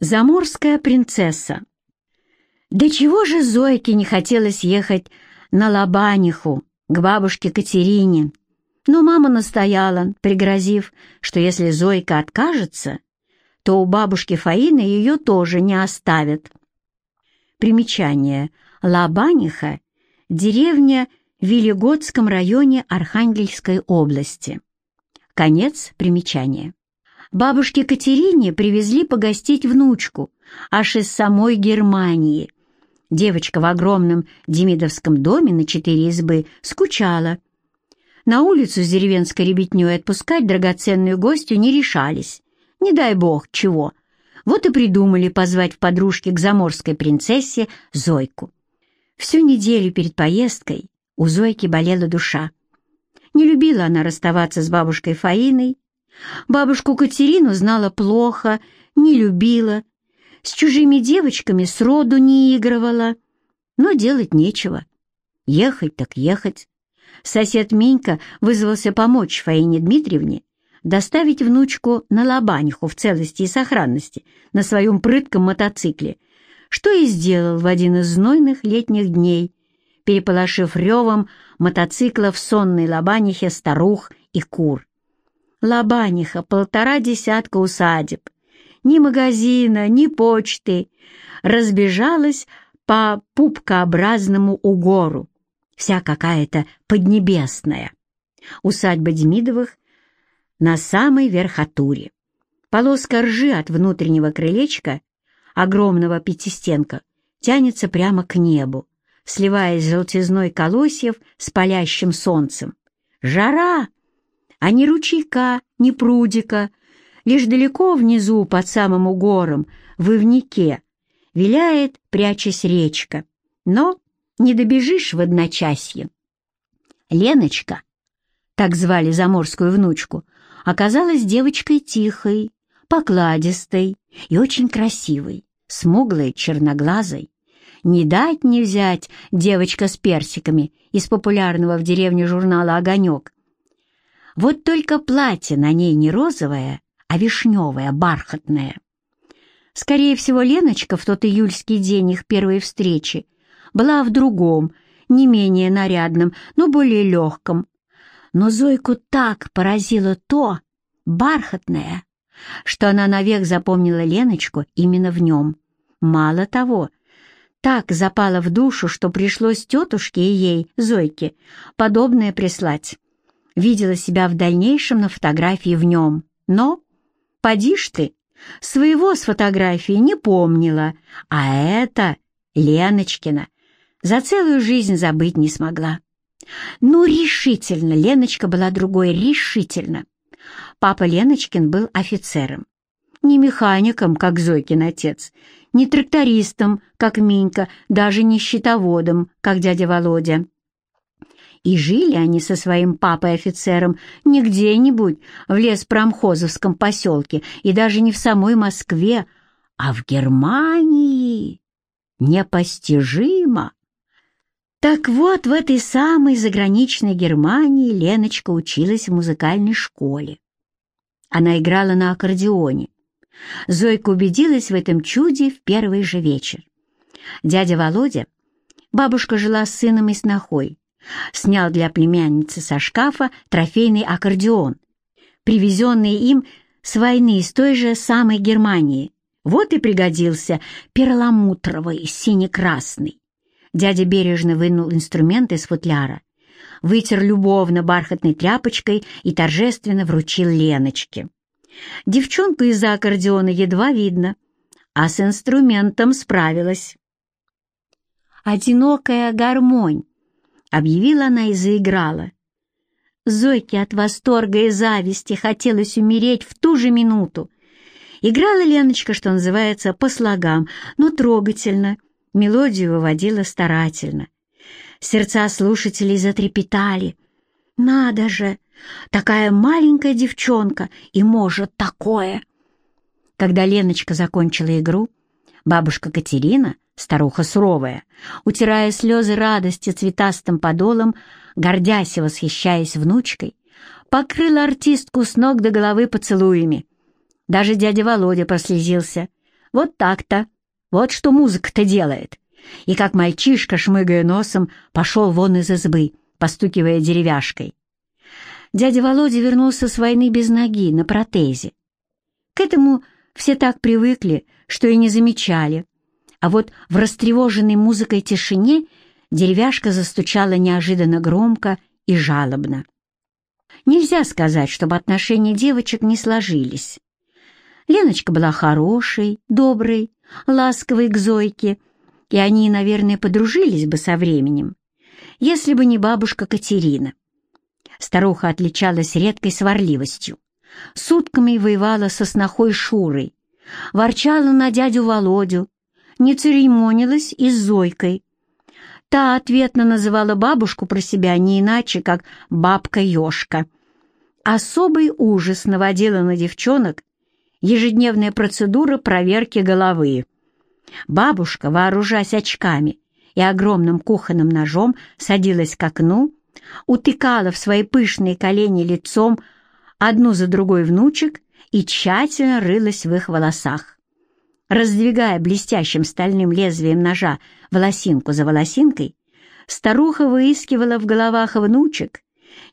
Заморская принцесса. До чего же Зойке не хотелось ехать на Лобаниху, к бабушке Катерине? Но мама настояла, пригрозив, что если Зойка откажется, то у бабушки Фаины ее тоже не оставят. Примечание. Лобаниха — деревня в Велигодском районе Архангельской области. Конец примечания. Бабушке Катерине привезли погостить внучку, аж из самой Германии. Девочка в огромном демидовском доме на четыре избы скучала. На улицу с деревенской ребятней отпускать драгоценную гостью не решались. Не дай бог чего. Вот и придумали позвать в подружки к заморской принцессе Зойку. Всю неделю перед поездкой у Зойки болела душа. Не любила она расставаться с бабушкой Фаиной, Бабушку Катерину знала плохо, не любила, с чужими девочками сроду не игрывала, но делать нечего. Ехать так ехать. Сосед Минька вызвался помочь Фаине Дмитриевне доставить внучку на Лобаниху в целости и сохранности на своем прытком мотоцикле, что и сделал в один из знойных летних дней, переполошив ревом мотоцикла в сонной Лобанихе старух и кур. Лобаниха, полтора десятка усадеб. Ни магазина, ни почты. Разбежалась по пупкообразному угору. Вся какая-то поднебесная. Усадьба Демидовых на самой верхотуре. Полоска ржи от внутреннего крылечка, огромного пятистенка, тянется прямо к небу, сливаясь с желтизной колосьев с палящим солнцем. Жара! А ни ручейка, ни прудика, лишь далеко внизу, под самым угором, в Ивнике, виляет, прячась речка. Но не добежишь в одночасье. Леночка, так звали заморскую внучку, оказалась девочкой тихой, покладистой и очень красивой, смуглой, черноглазой. Не дать не взять девочка с персиками из популярного в деревне журнала «Огонек», вот только платье на ней не розовое, а вишневое, бархатное. Скорее всего, Леночка в тот июльский день их первой встречи была в другом, не менее нарядном, но более легком. Но Зойку так поразило то, бархатное, что она навек запомнила Леночку именно в нем. Мало того, так запала в душу, что пришлось тетушке и ей, Зойке, подобное прислать видела себя в дальнейшем на фотографии в нем, но, поди ж ты, своего с фотографии не помнила, а это Леночкина за целую жизнь забыть не смогла. Ну, решительно, Леночка была другой, решительно. Папа Леночкин был офицером. Не механиком, как Зойкин отец, не трактористом, как Минька, даже не счетоводом, как дядя Володя. И жили они со своим папой-офицером не где-нибудь в леспромхозовском поселке и даже не в самой Москве, а в Германии. Непостижимо! Так вот, в этой самой заграничной Германии Леночка училась в музыкальной школе. Она играла на аккордеоне. Зойка убедилась в этом чуде в первый же вечер. Дядя Володя, бабушка жила с сыном и снохой, снял для племянницы со шкафа трофейный аккордеон, привезенный им с войны из той же самой Германии. Вот и пригодился перламутровый, сине-красный. Дядя бережно вынул инструмент из футляра, вытер любовно бархатной тряпочкой и торжественно вручил Леночке. Девчонку из-за аккордеона едва видно, а с инструментом справилась. Одинокая гармонь объявила она и заиграла. Зойке от восторга и зависти хотелось умереть в ту же минуту. Играла Леночка, что называется, по слогам, но трогательно, мелодию выводила старательно. Сердца слушателей затрепетали. «Надо же! Такая маленькая девчонка и может такое!» Когда Леночка закончила игру, бабушка Катерина — старуха суровая, утирая слезы радости цветастым подолом, гордясь и восхищаясь внучкой, покрыла артистку с ног до головы поцелуями. Даже дядя Володя прослезился. Вот так-то. Вот что музыка-то делает. И как мальчишка, шмыгая носом, пошел вон из избы, постукивая деревяшкой. Дядя Володя вернулся с войны без ноги, на протезе. К этому все так привыкли, что и не замечали. А вот в растревоженной музыкой тишине деревяшка застучала неожиданно громко и жалобно. Нельзя сказать, чтобы отношения девочек не сложились. Леночка была хорошей, доброй, ласковой к Зойке, и они, наверное, подружились бы со временем, если бы не бабушка Катерина. Старуха отличалась редкой сварливостью. Сутками воевала со снохой Шурой, ворчала на дядю Володю, не церемонилась и с Зойкой. Та ответно называла бабушку про себя не иначе, как «бабка-ёшка». Особый ужас наводила на девчонок ежедневная процедура проверки головы. Бабушка, вооружаясь очками и огромным кухонным ножом, садилась к окну, утыкала в свои пышные колени лицом одну за другой внучек и тщательно рылась в их волосах. Раздвигая блестящим стальным лезвием ножа волосинку за волосинкой, старуха выискивала в головах внучек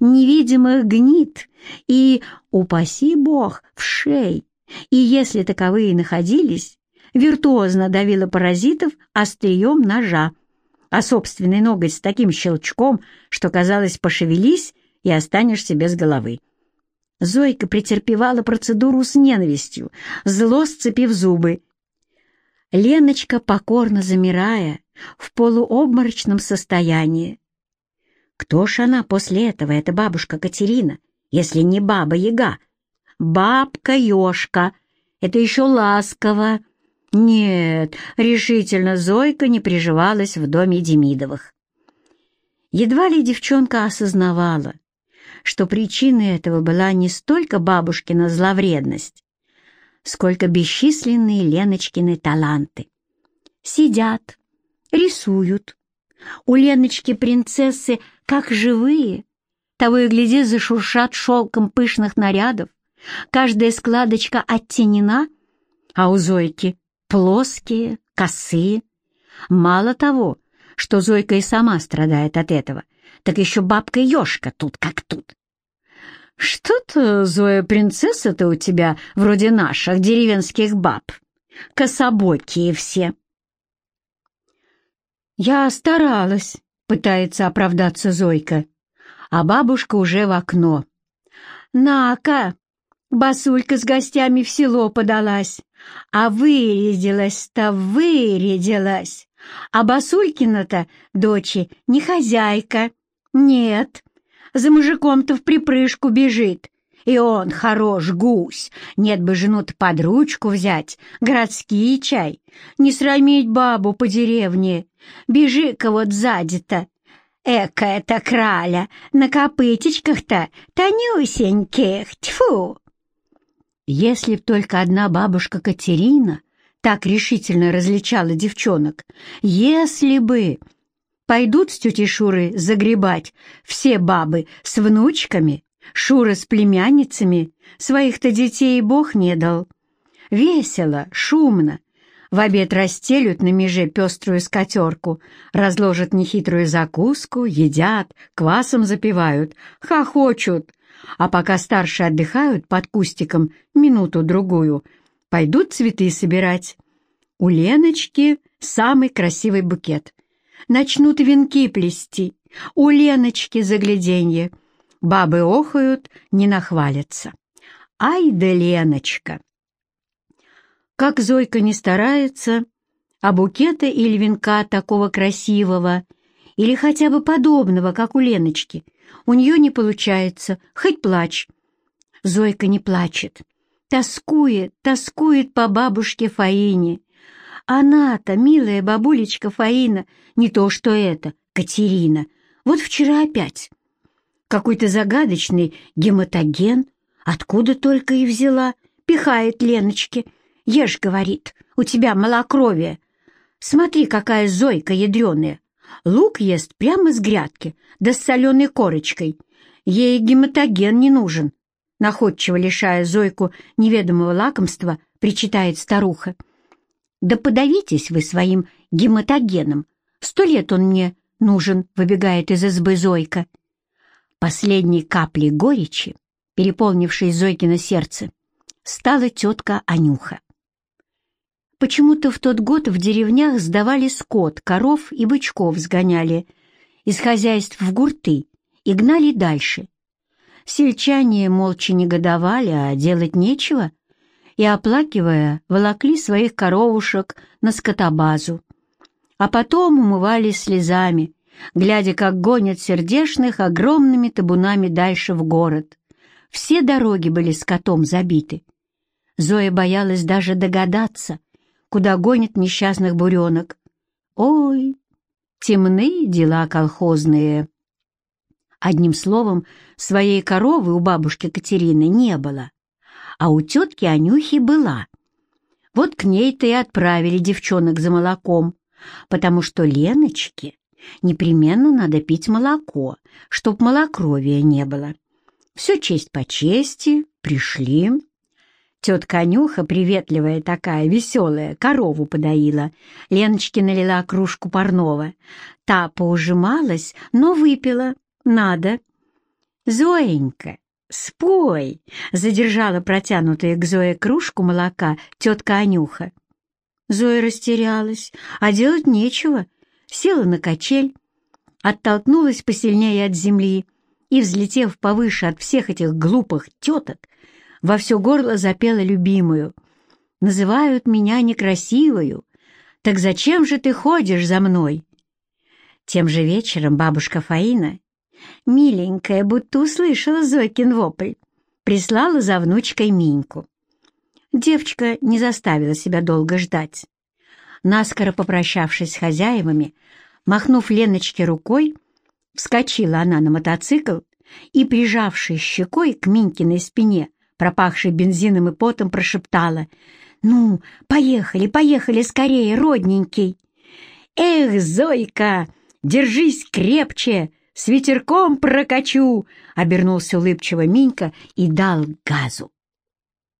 невидимых гнит и, упаси бог, в шей, и если таковые находились, виртуозно давила паразитов острием ножа, а собственный ноготь с таким щелчком, что, казалось, пошевелись и останешься без головы. Зойка претерпевала процедуру с ненавистью, зло сцепив зубы. Леночка, покорно замирая, в полуобморочном состоянии, кто ж она после этого, эта бабушка Катерина, если не баба-яга? Бабка-ёшка. Это еще ласково. Нет, решительно Зойка не приживалась в доме Демидовых. Едва ли девчонка осознавала, что причиной этого была не столько бабушкина зловредность, сколько бесчисленные Леночкины таланты. Сидят, рисуют. У Леночки принцессы как живые. Того и гляди, зашуршат шелком пышных нарядов. Каждая складочка оттенена, а у Зойки плоские, косые. Мало того, что Зойка и сама страдает от этого, так еще бабка-ешка тут как тут. Что-то, Зоя, принцесса-то у тебя вроде наших деревенских баб. Кособокие все. Я старалась, Пытается оправдаться Зойка, а бабушка уже в окно. «На-ка!» Басулька с гостями в село подалась, а вырядилась-то, вырядилась. А Басулькина-то, дочи, не хозяйка. Нет, за мужиком-то в припрыжку бежит. И он хорош гусь. Нет бы жену-то под ручку взять, городский чай. Не срамить бабу по деревне. Бежи-ка вот сзади-то. Экая-то краля, на копытечках-то тонюсеньких, тьфу! Если б только одна бабушка Катерина так решительно различала девчонок, если бы... Пойдут с тетей Шурой загребать все бабы с внучками, Шура с племянницами, своих-то детей Бог не дал. Весело, шумно, в обед расстелют на меже пеструю скатерку, разложат нехитрую закуску, едят, квасом запивают, хохочут. А пока старшие отдыхают под кустиком минуту-другую, пойдут цветы собирать. У Леночки самый красивый букет. Начнут венки плести. У Леночки загляденье. Бабы охают, не нахвалятся. Ай да Леночка! Как Зойка не старается, а букета или венка такого красивого, или хотя бы подобного, как у Леночки, у нее не получается, хоть плачь. Зойка не плачет, тоскует, тоскует по бабушке Фаине. Она-то, милая бабулечка Фаина, не то что это, Катерина, вот вчера опять. Какой-то загадочный гематоген, откуда только и взяла, пихает Леночке — Ешь, говорит, у тебя малокровие. Смотри, какая Зойка ядреная. Лук ест прямо с грядки, да с соленой корочкой. Ей гематоген не нужен. Находчиво лишая Зойку неведомого лакомства, причитает старуха. Да подавитесь вы своим гематогеном. Сто лет он мне нужен, выбегает из избы Зойка. Последней каплей горечи, переполнившей Зойкино сердце, стала тетка Анюха. Почему-то в тот год в деревнях сдавали скот, коров и бычков сгоняли из хозяйств в гурты и гнали дальше. Сельчане молча негодовали, а делать нечего, и, оплакивая, волокли своих коровушек на скотобазу, а потом умывались слезами, глядя, как гонят сердешных огромными табунами дальше в город. Все дороги были скотом забиты. Зоя боялась даже догадаться, куда гонят несчастных буренок. Ой, темные дела колхозные. Одним словом, своей коровы у бабушки Катерины не было, а у тетки Анюхи была. Вот к ней-то и отправили девчонок за молоком, потому что Леночке непременно надо пить молоко, чтоб малокровия не было. Все честь по чести, пришли. Тетка Анюха, приветливая такая, веселая, корову подоила. Леночке налила кружку парного. Та поужималась, но выпила. Надо. «Зоенька, спой!» — задержала протянутую к Зое кружку молока тетка Анюха. Зоя растерялась, а делать нечего. Села на качель, оттолкнулась посильнее от земли и, взлетев повыше от всех этих глупых теток, во все горло запела любимую. «Называют меня некрасивую. Так зачем же ты ходишь за мной?» Тем же вечером бабушка Фаина, миленькая, будто услышала Зойкин вопль, прислала за внучкой Миньку. Девочка не заставила себя долго ждать. Наскоро попрощавшись с хозяевами, махнув Леночке рукой, вскочила она на мотоцикл и, прижавшись щекой к Минькиной спине, пропахшей бензином и потом, прошептала «Ну, поехали, поехали скорее, родненький!» «Эх, Зойка, держись крепче, с ветерком прокачу!» — обернулся улыбчиво Минька и дал газу.